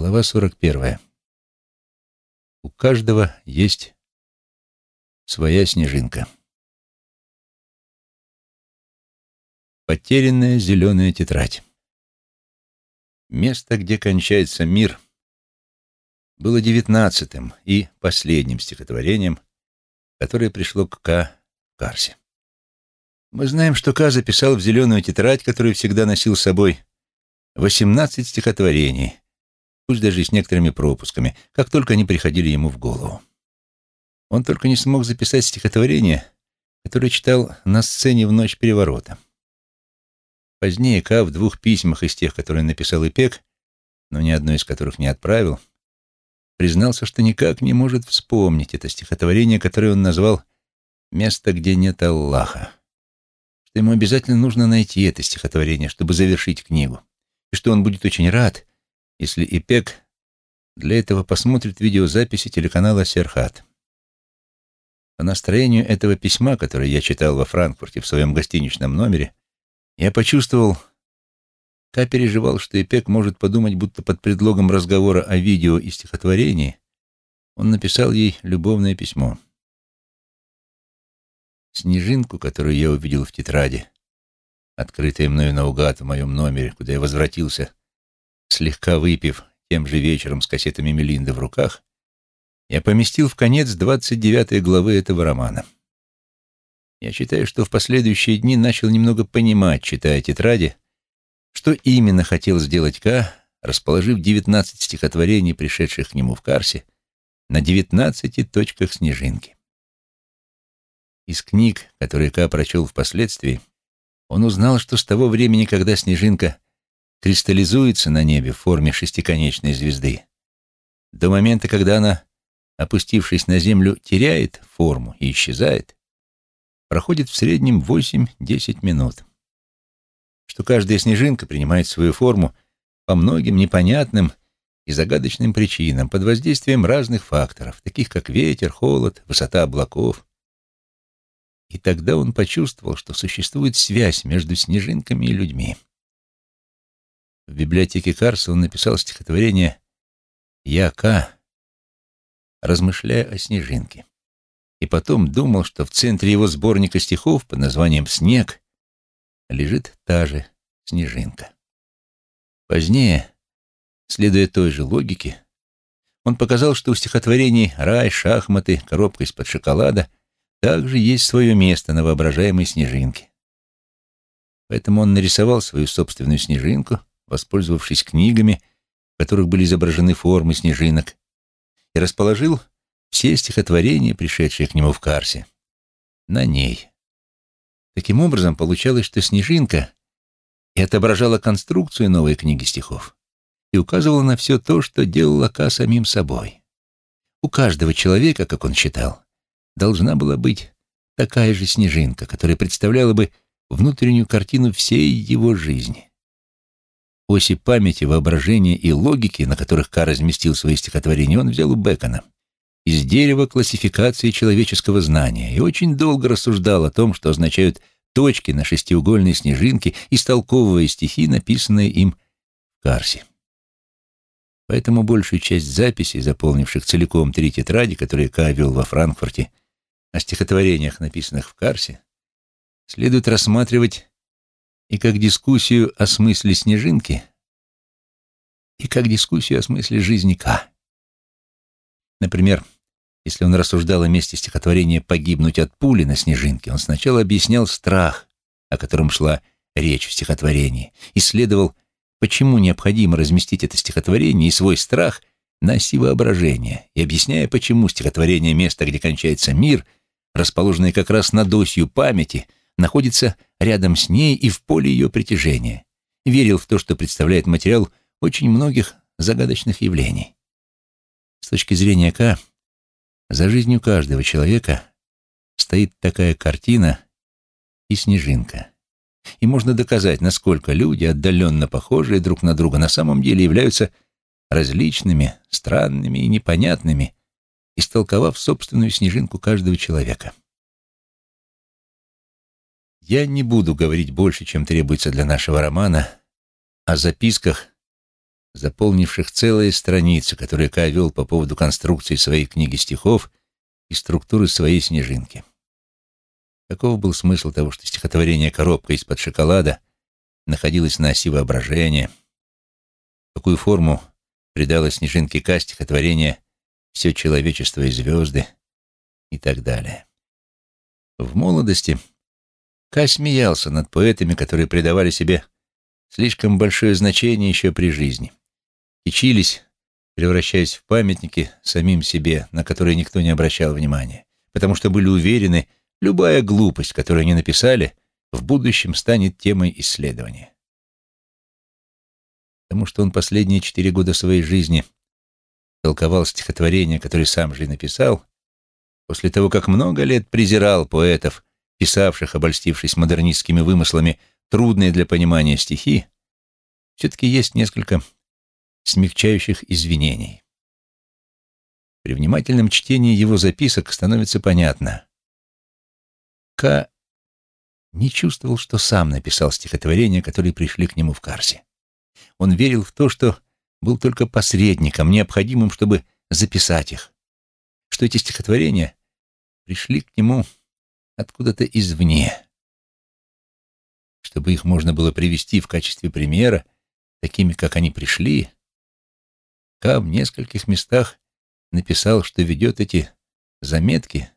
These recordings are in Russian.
Глава 41. У каждого есть своя снежинка. Потерянная зеленая тетрадь. Место, где кончается мир, было девятнадцатым и последним стихотворением, которое пришло к К. Карсе. Мы знаем, что К. записал в зеленую тетрадь, которую всегда носил с собой, восемнадцать стихотворений, пусть даже и с некоторыми пропусками, как только они приходили ему в голову. Он только не смог записать стихотворение, которое читал на сцене в ночь переворота. Позднее Ка в двух письмах из тех, которые написал Ипек, но ни одно из которых не отправил, признался, что никак не может вспомнить это стихотворение, которое он назвал «Место, где нет Аллаха», что ему обязательно нужно найти это стихотворение, чтобы завершить книгу, и что он будет очень рад, если Ипек для этого посмотрит видеозаписи телеканала «Серхат». По настроению этого письма, которое я читал во Франкфурте в своем гостиничном номере, я почувствовал, Ка переживал, что Ипек может подумать, будто под предлогом разговора о видео и стихотворении он написал ей любовное письмо. Снежинку, которую я увидел в тетради, открытая мною наугад в моем номере, куда я возвратился, слегка выпив тем же вечером с кассетами Мелинды в руках, я поместил в конец 29 главы этого романа. Я считаю, что в последующие дни начал немного понимать, читая тетради, что именно хотел сделать К, расположив 19 стихотворений, пришедших к нему в Карсе, на 19 точках снежинки. Из книг, которые К прочел впоследствии, он узнал, что с того времени, когда снежинка кристаллизуется на небе в форме шестиконечной звезды, до момента, когда она опустившись на землю, теряет форму и исчезает, проходит в среднем 8-10 минут. Что каждая снежинка принимает свою форму по многим непонятным и загадочным причинам под воздействием разных факторов, таких как ветер, холод, высота облаков. И тогда он почувствовал, что существует связь между снежинками и людьми. В библиотеке Карса он написал стихотворение «Я К», размышляя о снежинке. И потом думал, что в центре его сборника стихов под названием «Снег» лежит та же снежинка. Позднее, следуя той же логике, он показал, что у стихотворений «Рай», «Шахматы», «Коробка из-под шоколада» также есть свое место на воображаемой снежинке. Поэтому он нарисовал свою собственную снежинку, воспользовавшись книгами, в которых были изображены формы снежинок, и расположил все стихотворения, пришедшие к нему в Карсе, на ней. Таким образом, получалось, что «Снежинка» и отображала конструкцию новой книги стихов и указывала на все то, что делала Ка самим собой. У каждого человека, как он считал, должна была быть такая же снежинка, которая представляла бы внутреннюю картину всей его жизни. Оси памяти, воображения и логики, на которых Ка разместил свои стихотворения, он взял у Бекона из дерева классификации человеческого знания и очень долго рассуждал о том, что означают точки на шестиугольной снежинке, истолковывая стихи, написанные им в Карсе. Поэтому большую часть записей, заполнивших целиком три тетради, которые Ка вел во Франкфурте, о стихотворениях, написанных в Карсе, следует рассматривать и как дискуссию о смысле снежинки, и как дискуссию о смысле жизни. Например, если он рассуждал о месте стихотворения «погибнуть от пули» на снежинке, он сначала объяснял страх, о котором шла речь в стихотворении, исследовал, почему необходимо разместить это стихотворение и свой страх на оси воображения, и объясняя, почему стихотворение «Место, где кончается мир», расположенное как раз над осью памяти – находится рядом с ней и в поле ее притяжения. Верил в то, что представляет материал очень многих загадочных явлений. С точки зрения К, за жизнью каждого человека стоит такая картина и снежинка. И можно доказать, насколько люди, отдаленно похожие друг на друга, на самом деле являются различными, странными и непонятными, истолковав собственную снежинку каждого человека. Я не буду говорить больше, чем требуется для нашего романа, о записках, заполнивших целые страницы, которые Ка вел по поводу конструкции своей книги стихов и структуры своей снежинки. Каков был смысл того, что стихотворение «Коробка из-под шоколада» находилось на оси воображения? Какую форму придало снежинке Ка стихотворение «Все человечество и звезды» и так далее? В молодости Ка смеялся над поэтами, которые придавали себе слишком большое значение еще при жизни. Кичились, превращаясь в памятники самим себе, на которые никто не обращал внимания, потому что были уверены, любая глупость, которую они написали, в будущем станет темой исследования. Потому что он последние четыре года своей жизни толковал стихотворения, которые сам же и написал, после того, как много лет презирал поэтов, писавших, обольстившись модернистскими вымыслами, трудные для понимания стихи, все-таки есть несколько смягчающих извинений. При внимательном чтении его записок становится понятно. К не чувствовал, что сам написал стихотворения, которые пришли к нему в Карсе. Он верил в то, что был только посредником, необходимым, чтобы записать их, что эти стихотворения пришли к нему откуда-то извне, чтобы их можно было привести в качестве примера, такими, как они пришли, Ка в нескольких местах написал, что ведет эти заметки,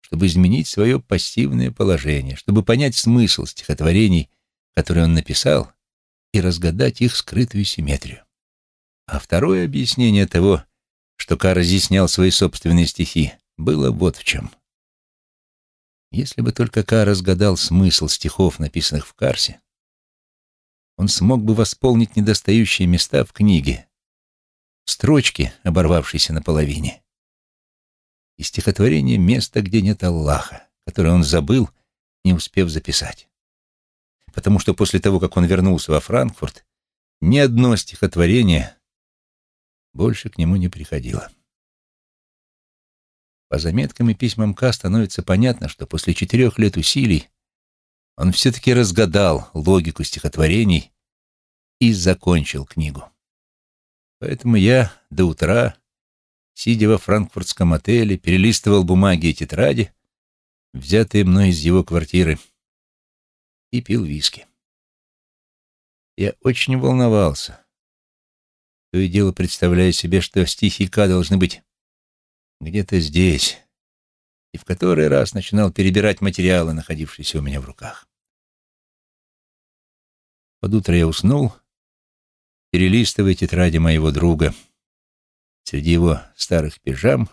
чтобы изменить свое пассивное положение, чтобы понять смысл стихотворений, которые он написал, и разгадать их скрытую симметрию. А второе объяснение того, что Ка разъяснял свои собственные стихи, было вот в чем. Если бы только Ка разгадал смысл стихов, написанных в Карсе, он смог бы восполнить недостающие места в книге, строчки, оборвавшиеся наполовине, и стихотворение «Место, где нет Аллаха», которое он забыл, не успев записать. Потому что после того, как он вернулся во Франкфурт, ни одно стихотворение больше к нему не приходило. По заметкам и письмам К становится понятно, что после четырех лет усилий он все-таки разгадал логику стихотворений и закончил книгу. Поэтому я до утра, сидя во франкфуртском отеле, перелистывал бумаги и тетради, взятые мной из его квартиры, и пил виски. Я очень волновался, то и дело представляя себе, что стихи К должны быть где-то здесь, и в который раз начинал перебирать материалы, находившиеся у меня в руках. Под утро я уснул, перелистывая тетради моего друга. Среди его старых пижам,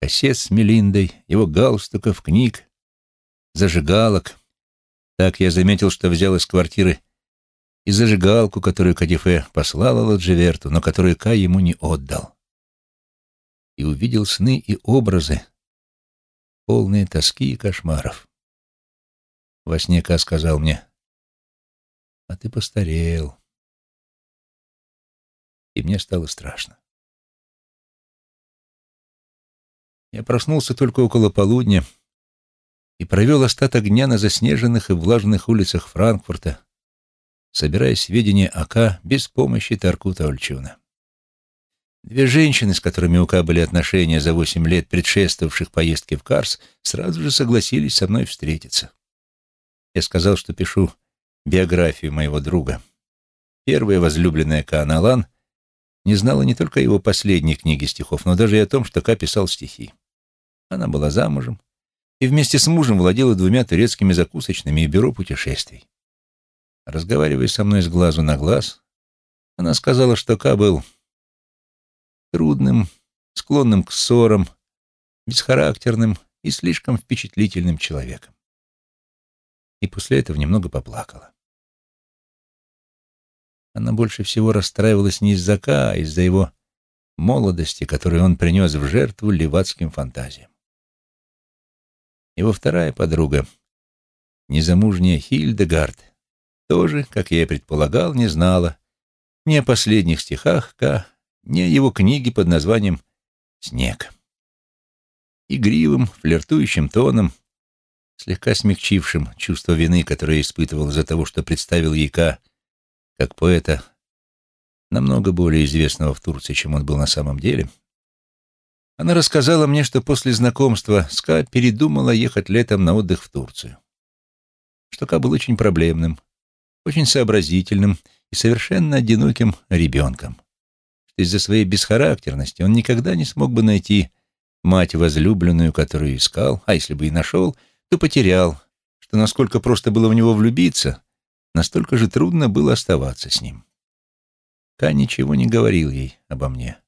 кассет с Мелиндой, его галстуков, книг, зажигалок. Так я заметил, что взял из квартиры и зажигалку, которую Кадифе послала Ладживерту, но которую Кай ему не отдал и увидел сны и образы, полные тоски и кошмаров. Во сне Ка сказал мне, «А ты постарел». И мне стало страшно. Я проснулся только около полудня и провел остаток дня на заснеженных и влажных улицах Франкфурта, собирая сведения о Ка без помощи Таркута Ольчуна. Две женщины, с которыми у Ка были отношения за восемь лет, предшествовавших поездке в Карс, сразу же согласились со мной встретиться. Я сказал, что пишу биографию моего друга. Первая возлюбленная Кааналан не знала не только его последней книги стихов, но даже и о том, что Ка писал стихи. Она была замужем и вместе с мужем владела двумя турецкими закусочными и бюро путешествий. Разговаривая со мной с глазу на глаз, она сказала, что Ка был трудным, склонным к ссорам, бесхарактерным и слишком впечатлительным человеком. И после этого немного поплакала. Она больше всего расстраивалась не из-за Ка, а из-за его молодости, которую он принес в жертву левацким фантазиям. Его вторая подруга, незамужняя Хильдегард, тоже, как я и предполагал, не знала ни о последних стихах Ка, ни его книги под названием «Снег». Игривым, флиртующим тоном, слегка смягчившим чувство вины, которое испытывал из-за того, что представил Яка как поэта, намного более известного в Турции, чем он был на самом деле, она рассказала мне, что после знакомства с Ка передумала ехать летом на отдых в Турцию. Что Ка был очень проблемным, очень сообразительным и совершенно одиноким ребенком. Из-за своей бесхарактерности он никогда не смог бы найти мать возлюбленную, которую искал, а если бы и нашел, то потерял, что насколько просто было в него влюбиться, настолько же трудно было оставаться с ним. Ка ничего не говорил ей обо мне.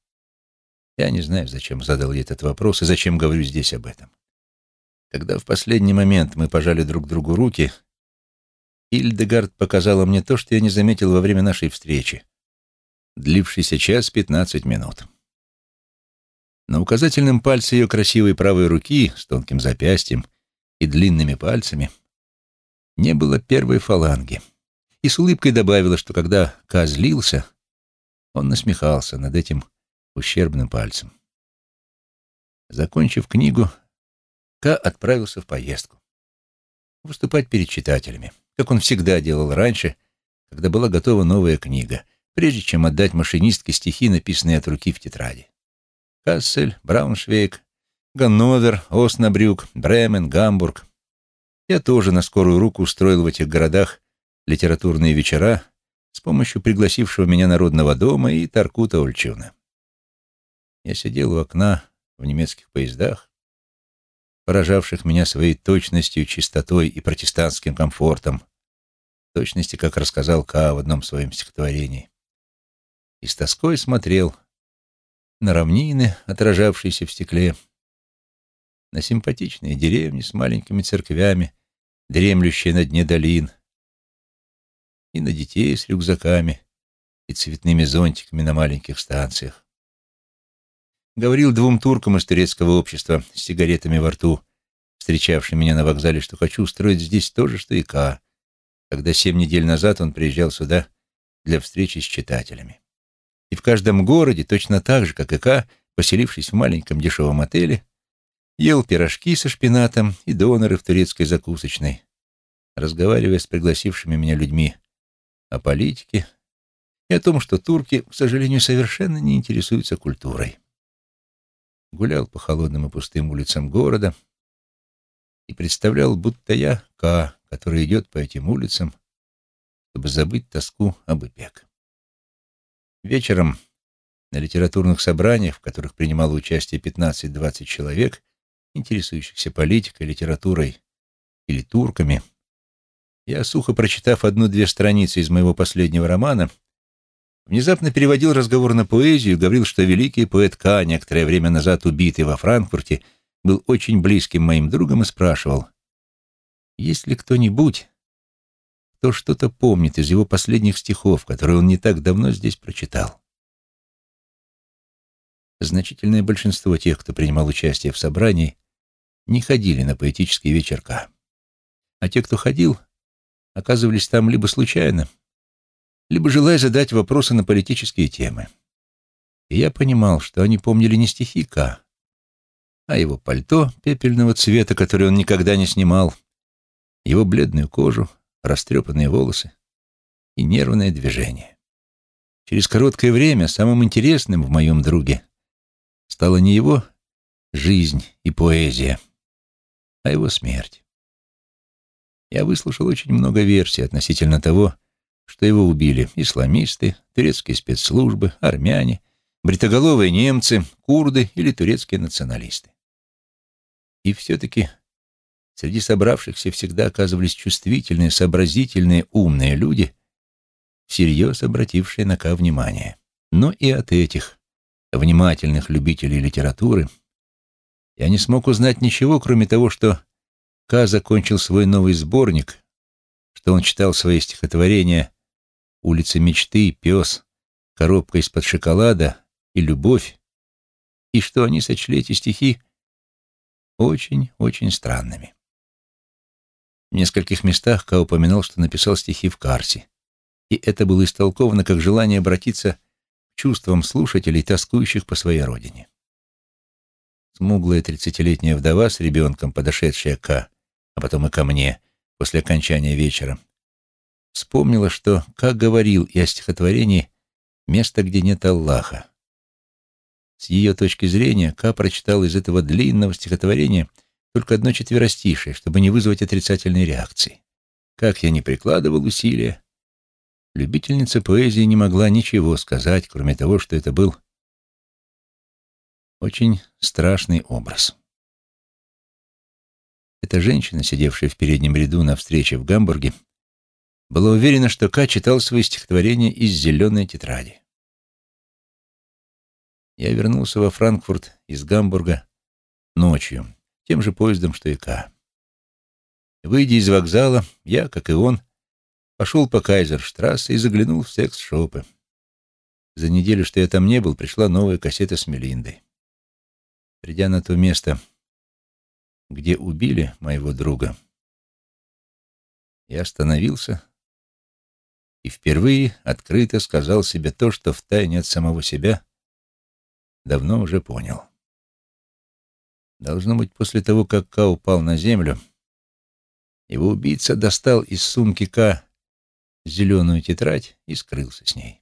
Я не знаю, зачем задал ей этот вопрос и зачем говорю здесь об этом. Когда в последний момент мы пожали друг другу руки, Ильдегард показала мне то, что я не заметил во время нашей встречи, длившийся час пятнадцать минут. На указательном пальце ее красивой правой руки с тонким запястьем и длинными пальцами не было первой фаланги. И с улыбкой добавила, что когда Ка злился, он насмехался над этим ущербным пальцем. Закончив книгу, Ка отправился в поездку. Выступать перед читателями, как он всегда делал раньше, когда была готова новая книга, прежде чем отдать машинистке стихи, написанные от руки в тетради. Кассель, Брауншвейг, Ганновер, Оснабрюк, Бремен, Гамбург. Я тоже на скорую руку устроил в этих городах литературные вечера с помощью пригласившего меня Народного дома и Таркута Ольчуна. Я сидел у окна в немецких поездах, поражавших меня своей точностью, чистотой и протестантским комфортом, точности, как рассказал Ка в одном своем стихотворении, и с тоской смотрел на равнины, отражавшиеся в стекле, на симпатичные деревни с маленькими церквями, дремлющие на дне долин, и на детей с рюкзаками и цветными зонтиками на маленьких станциях. Говорил двум туркам из турецкого общества с сигаретами во рту, встречавшим меня на вокзале, что хочу устроить здесь то же, что и Ка, когда семь недель назад он приезжал сюда для встречи с читателями. И в каждом городе, точно так же, как и Ка, поселившись в маленьком дешевом отеле, ел пирожки со шпинатом и доноры в турецкой закусочной, разговаривая с пригласившими меня людьми о политике и о том, что турки, к сожалению, совершенно не интересуются культурой. Гулял по холодным и пустым улицам города и представлял, будто я Ка, который идет по этим улицам, чтобы забыть тоску об Ипек. Вечером на литературных собраниях, в которых принимало участие 15-20 человек, интересующихся политикой, литературой или турками, я, сухо прочитав одну-две страницы из моего последнего романа, внезапно переводил разговор на поэзию и говорил, что великий поэт К, некоторое время назад убитый во Франкфурте, был очень близким моим другом и спрашивал, есть ли кто-нибудь, кто что-то помнит из его последних стихов, которые он не так давно здесь прочитал. Значительное большинство тех, кто принимал участие в собрании, не ходили на поэтические вечерка. А те, кто ходил, оказывались там либо случайно, либо желая задать вопросы на политические темы. И я понимал, что они помнили не стихи К, а его пальто пепельного цвета, которое он никогда не снимал, его бледную кожу, растрепанные волосы и нервное движение. Через короткое время самым интересным в моем друге стала не его жизнь и поэзия, а его смерть. Я выслушал очень много версий относительно того, что его убили исламисты, турецкие спецслужбы, армяне, бритоголовые немцы, курды или турецкие националисты. И все-таки Среди собравшихся всегда оказывались чувствительные, сообразительные, умные люди, всерьез обратившие на Ка внимание. Но и от этих внимательных любителей литературы я не смог узнать ничего, кроме того, что Ка закончил свой новый сборник, что он читал свои стихотворения «Улица мечты», «Пес», «Коробка из-под шоколада» и «Любовь», и что они сочли эти стихи очень-очень странными. В нескольких местах Ка упоминал, что написал стихи в Карсе, и это было истолковано как желание обратиться к чувствам слушателей, тоскующих по своей родине. Смуглая тридцатилетняя вдова с ребенком, подошедшая Ка, а потом и ко мне, после окончания вечера, вспомнила, что Ка говорил и о стихотворении место, где нет Аллаха. С ее точки зрения, Ка прочитал из этого длинного стихотворения только одно четверостишее, чтобы не вызвать отрицательной реакции. Как я не прикладывал усилия, любительница поэзии не могла ничего сказать, кроме того, что это был очень страшный образ. Эта женщина, сидевшая в переднем ряду на встрече в Гамбурге, была уверена, что Ка читал свои стихотворения из зеленой тетради. Я вернулся во Франкфурт из Гамбурга ночью, тем же поездом, что и Ка. Выйдя из вокзала, я, как и он, пошел по Кайзерштрассе и заглянул в секс-шопы. За неделю, что я там не был, пришла новая кассета с Мелиндой. Придя на то место, где убили моего друга, я остановился и впервые открыто сказал себе то, что втайне от самого себя давно уже понял. Должно быть, после того, как Ка упал на землю, его убийца достал из сумки Ка зеленую тетрадь и скрылся с ней.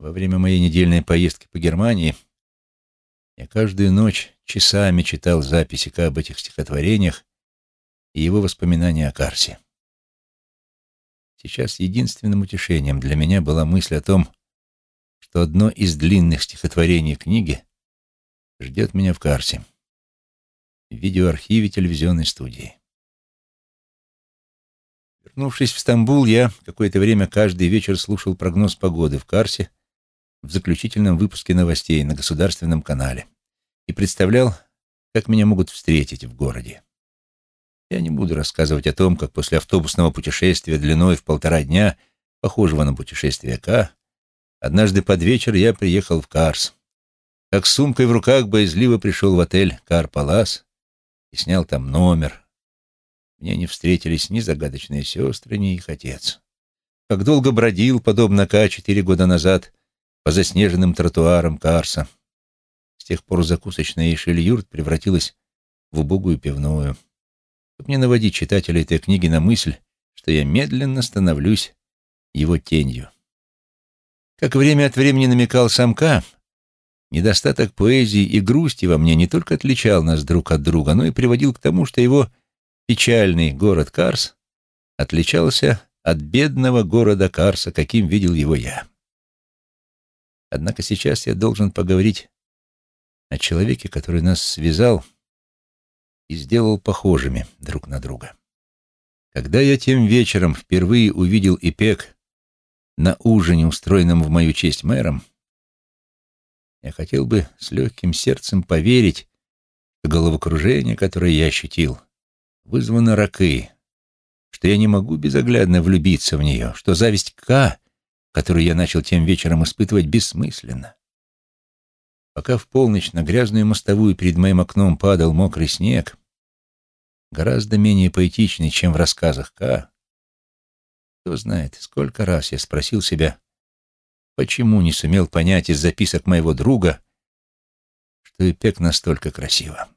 Во время моей недельной поездки по Германии я каждую ночь часами читал записи Ка об этих стихотворениях и его воспоминания о Карсе. Сейчас единственным утешением для меня была мысль о том, что одно из длинных стихотворений книги ждет меня в Карсе, в видеоархиве телевизионной студии. Вернувшись в Стамбул, я какое-то время каждый вечер слушал прогноз погоды в Карсе в заключительном выпуске новостей на государственном канале и представлял, как меня могут встретить в городе. Я не буду рассказывать о том, как после автобусного путешествия длиной в полтора дня, похожего на путешествие К, однажды под вечер я приехал в Карс. Как с сумкой в руках боязливо пришел в отель Кар Палас и снял там номер. Мне не встретились ни загадочные сестры, ни их отец. Как долго бродил, подобно К четыре года назад, по заснеженным тротуарам Карса. С тех пор закусочная Ишельюрт превратилась в убогую пивную чтобы не наводить читателя этой книги на мысль, что я медленно становлюсь его тенью. Как время от времени намекал самка, недостаток поэзии и грусти во мне не только отличал нас друг от друга, но и приводил к тому, что его печальный город Карс отличался от бедного города Карса, каким видел его я. Однако сейчас я должен поговорить о человеке, который нас связал — и сделал похожими друг на друга. Когда я тем вечером впервые увидел Ипек на ужине, устроенном в мою честь мэром, я хотел бы с легким сердцем поверить, что головокружение, которое я ощутил, вызвано ракы, что я не могу безоглядно влюбиться в нее, что зависть К, которую я начал тем вечером испытывать, бессмысленна. Пока в полночь на грязную мостовую перед моим окном падал мокрый снег, гораздо менее поэтичный, чем в рассказах К. Кто знает, сколько раз я спросил себя, почему не сумел понять из записок моего друга, что Эпек настолько красиво.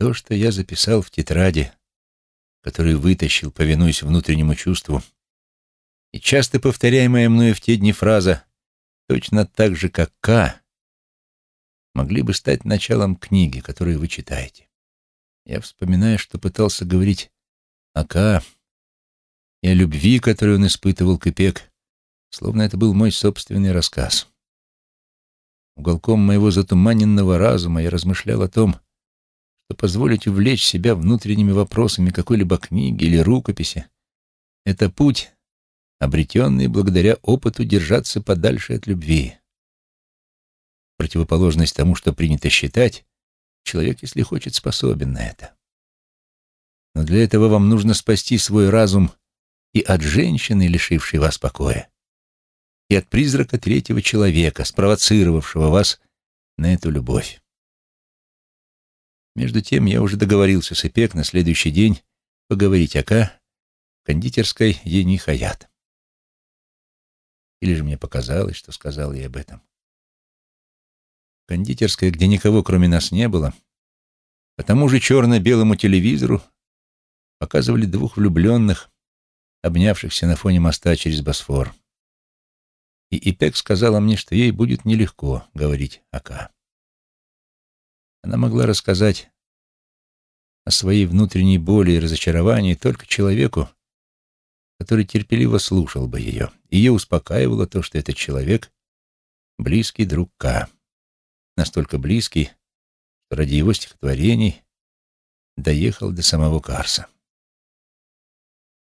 То, что я записал в тетради, которую вытащил, повинуясь внутреннему чувству, и часто повторяемая мною в те дни фраза «точно так же, как К», могли бы стать началом книги, которую вы читаете. Я вспоминаю, что пытался говорить о Ка и о любви, которую он испытывал к Ипек, словно это был мой собственный рассказ. Уголком моего затуманенного разума я размышлял о том, что позволить увлечь себя внутренними вопросами какой-либо книги или рукописи — это путь, обретенный благодаря опыту держаться подальше от любви. Противоположность тому, что принято считать, Человек, если хочет, способен на это. Но для этого вам нужно спасти свой разум и от женщины, лишившей вас покоя, и от призрака третьего человека, спровоцировавшего вас на эту любовь. Между тем я уже договорился с Ипек на следующий день поговорить о Ка в кондитерской Ени Хаят. Или же мне показалось, что сказал я об этом кондитерской, где никого кроме нас не было, по тому же черно-белому телевизору показывали двух влюбленных, обнявшихся на фоне моста через Босфор. И Ипек сказала мне, что ей будет нелегко говорить о Ка. Она могла рассказать о своей внутренней боли и разочаровании только человеку, который терпеливо слушал бы ее. Ее успокаивало то, что этот человек — близкий друг Ка. Настолько близкий, что ради его стихотворений доехал до самого Карса.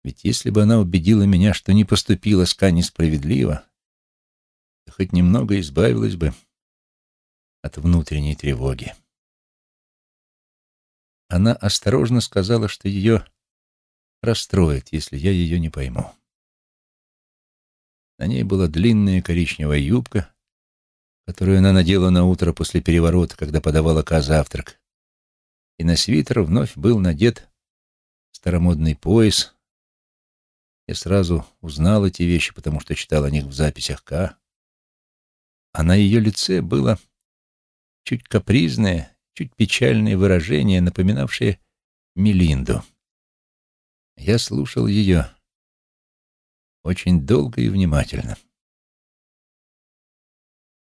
Ведь если бы она убедила меня, что не поступила с Ка несправедливо, то хоть немного избавилась бы от внутренней тревоги. Она осторожно сказала, что ее расстроит, если я ее не пойму. На ней была длинная коричневая юбка, которую она надела на утро после переворота, когда подавала Ка завтрак. И на свитер вновь был надет старомодный пояс. Я сразу узнал эти вещи, потому что читал о них в записях К. А на ее лице было чуть капризное, чуть печальное выражение, напоминавшее Мелинду. Я слушал ее очень долго и внимательно.